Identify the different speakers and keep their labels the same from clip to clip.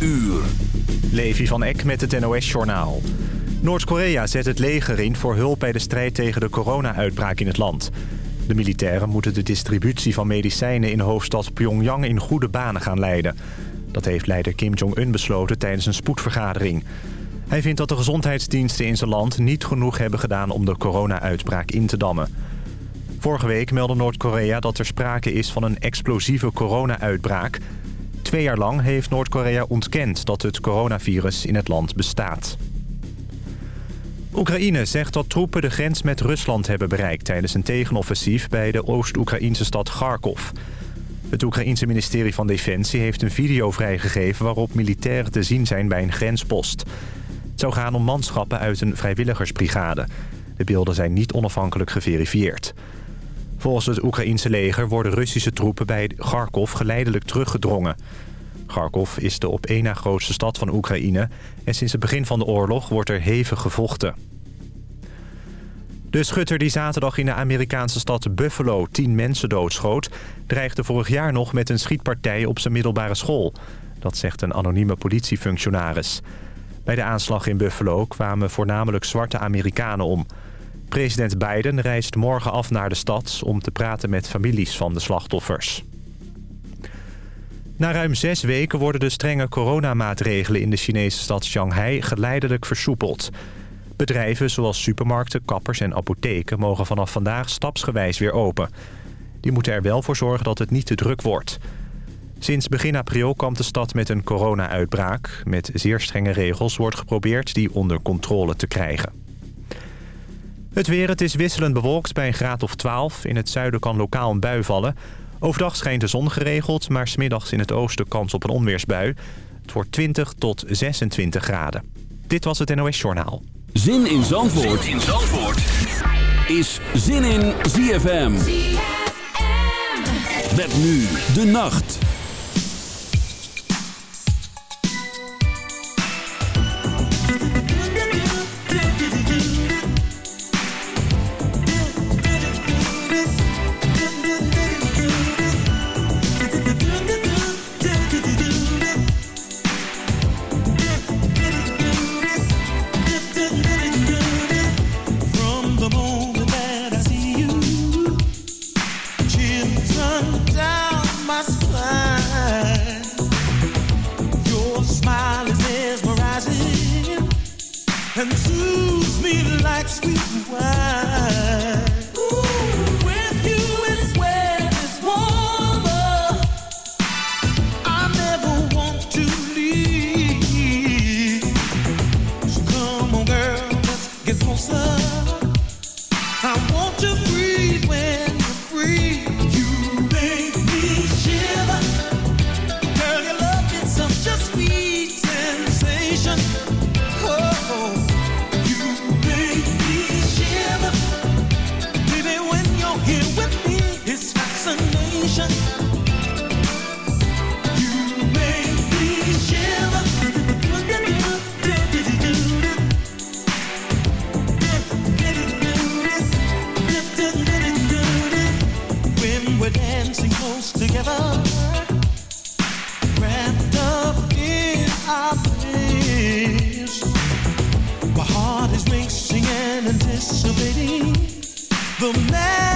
Speaker 1: uur.
Speaker 2: Levi van Eck met het NOS-journaal. Noord-Korea zet het leger in voor hulp bij de strijd tegen de corona-uitbraak in het land. De militairen moeten de distributie van medicijnen in hoofdstad Pyongyang in goede banen gaan leiden. Dat heeft leider Kim Jong-un besloten tijdens een spoedvergadering. Hij vindt dat de gezondheidsdiensten in zijn land niet genoeg hebben gedaan om de corona-uitbraak in te dammen. Vorige week meldde Noord-Korea dat er sprake is van een explosieve corona-uitbraak. Twee jaar lang heeft Noord-Korea ontkend dat het coronavirus in het land bestaat. Oekraïne zegt dat troepen de grens met Rusland hebben bereikt... tijdens een tegenoffensief bij de Oost-Oekraïnse stad Kharkov. Het Oekraïense ministerie van Defensie heeft een video vrijgegeven... waarop militairen te zien zijn bij een grenspost. Het zou gaan om manschappen uit een vrijwilligersbrigade. De beelden zijn niet onafhankelijk geverifieerd. Volgens het Oekraïense leger worden Russische troepen bij Kharkov geleidelijk teruggedrongen. Kharkov is de op één na grootste stad van Oekraïne... en sinds het begin van de oorlog wordt er hevig gevochten. De schutter die zaterdag in de Amerikaanse stad Buffalo tien mensen doodschoot... dreigde vorig jaar nog met een schietpartij op zijn middelbare school. Dat zegt een anonieme politiefunctionaris. Bij de aanslag in Buffalo kwamen voornamelijk zwarte Amerikanen om. President Biden reist morgen af naar de stad... om te praten met families van de slachtoffers. Na ruim zes weken worden de strenge coronamaatregelen in de Chinese stad Shanghai geleidelijk versoepeld. Bedrijven zoals supermarkten, kappers en apotheken mogen vanaf vandaag stapsgewijs weer open. Die moeten er wel voor zorgen dat het niet te druk wordt. Sinds begin april kwam de stad met een corona-uitbraak. Met zeer strenge regels wordt geprobeerd die onder controle te krijgen. Het weer, het is wisselend bewolkt bij een graad of 12. In het zuiden kan lokaal een bui vallen. Overdag schijnt de zon geregeld, maar smiddags in het oosten kans op een onweersbui. Het wordt 20 tot 26 graden. Dit was het NOS Journaal.
Speaker 1: Zin in Zandvoort, zin in Zandvoort. is Zin in ZFM. ZFM. Met nu de nacht.
Speaker 3: The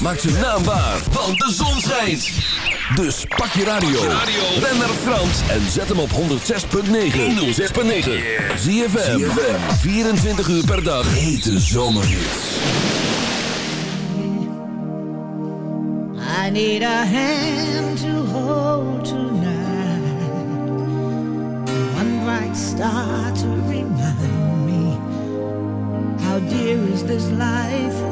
Speaker 4: Maakt zijn naam waar, want de zon schijnt. Dus pak je radio, ben naar Frans en zet hem op 106.9. 106.9. Zie je 24 uur per dag. Hete zomerhits.
Speaker 5: I need a hand to hold tonight. One bright star to remind me how dear is this life.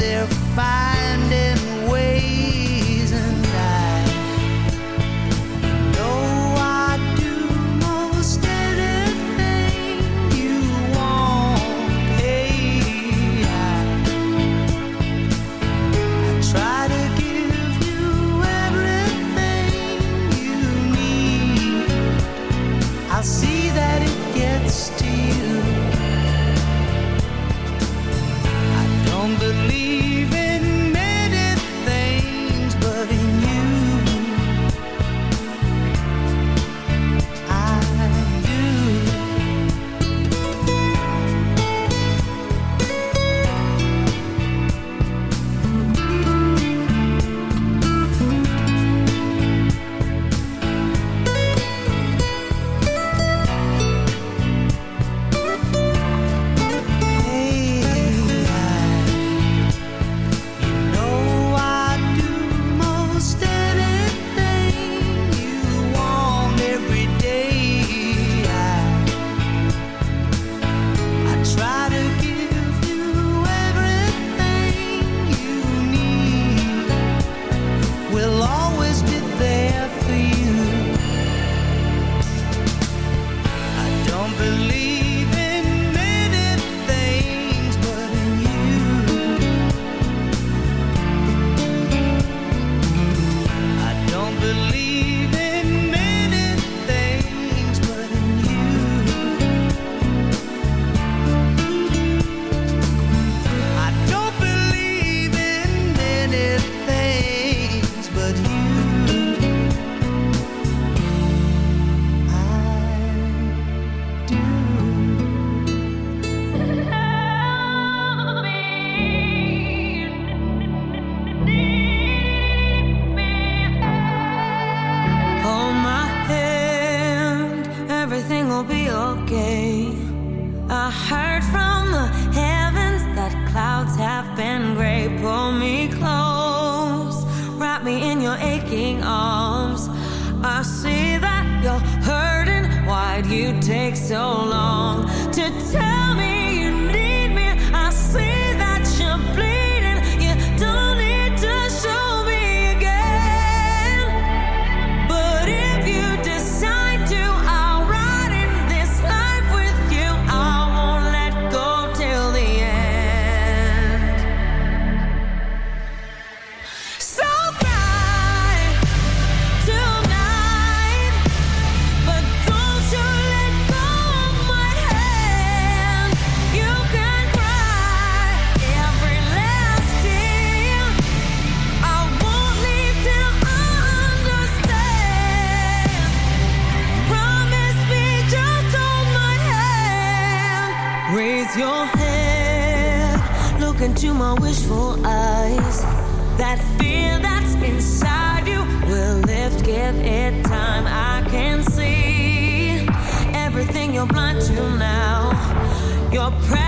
Speaker 6: if I Your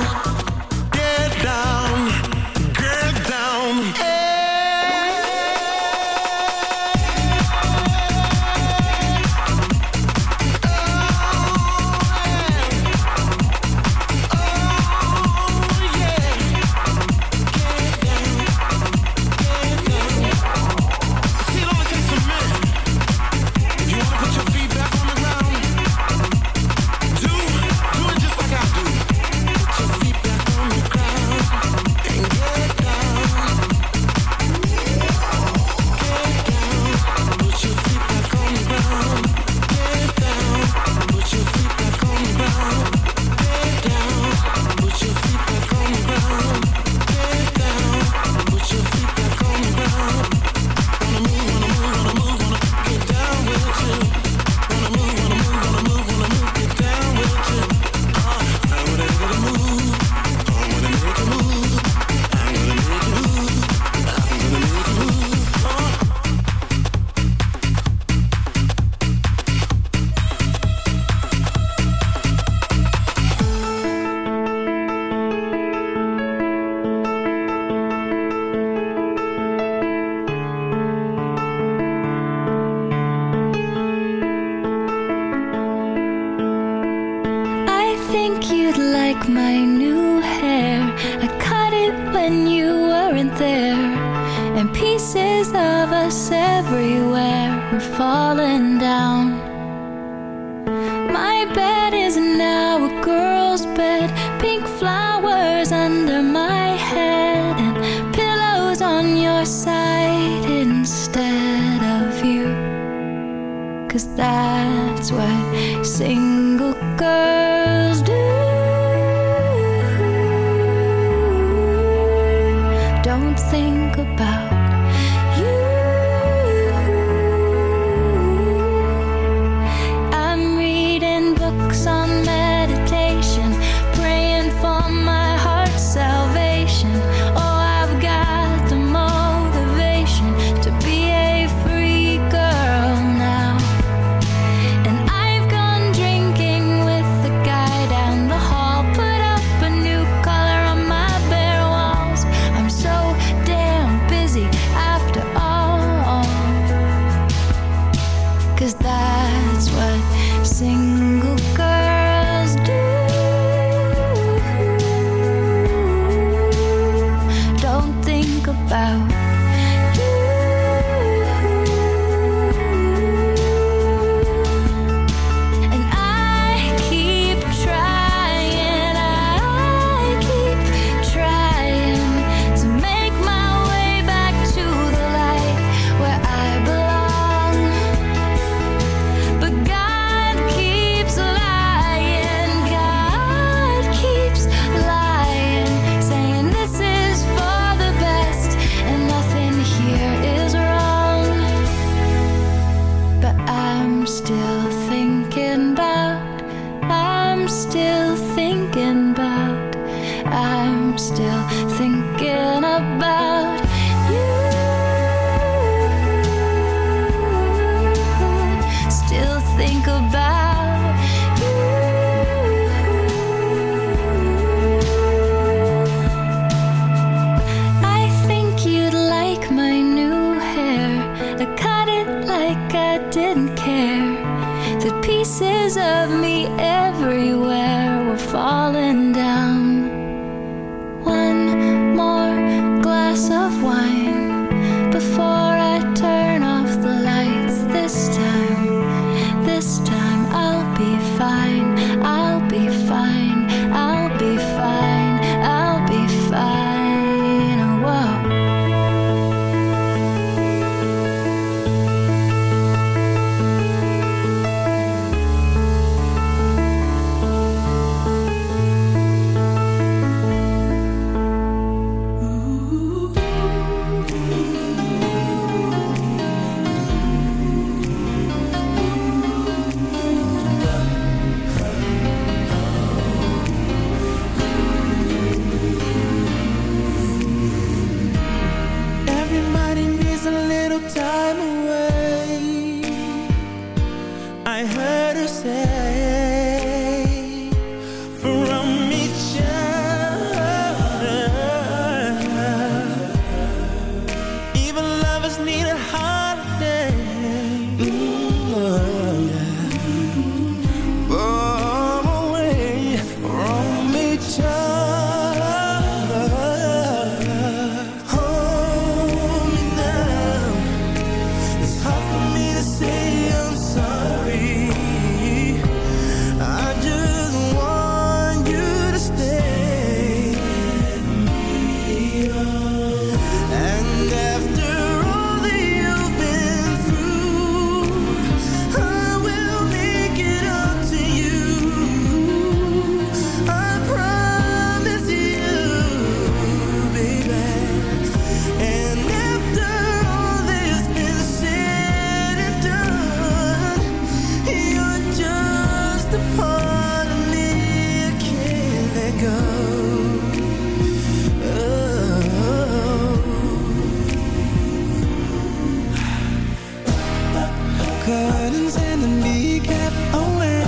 Speaker 7: couldn't stand be kept away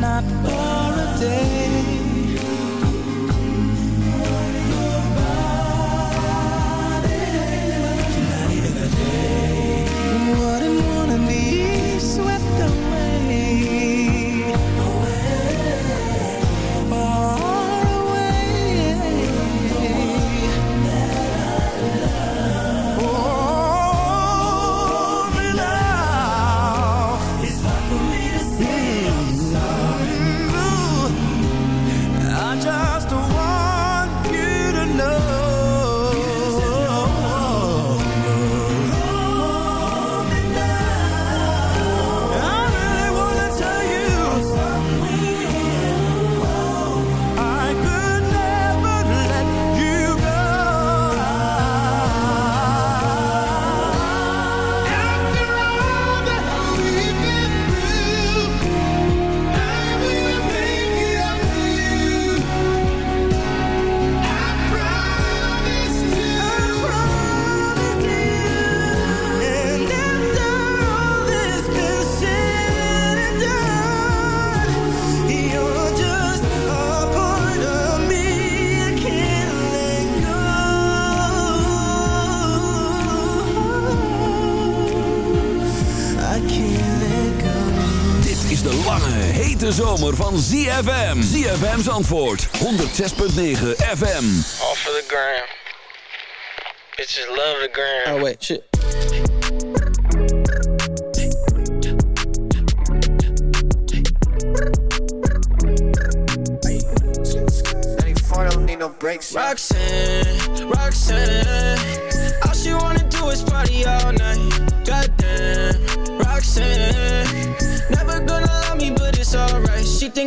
Speaker 7: Not for a day.
Speaker 1: Van ZFM. ZFM's antwoord. 106.9 FM.
Speaker 8: Off of the gram. Bitches love the gram.
Speaker 9: Oh, wait, shit. Roxanne, Roxanne, all she wanna do is party all night. Goddamn, Roxanne,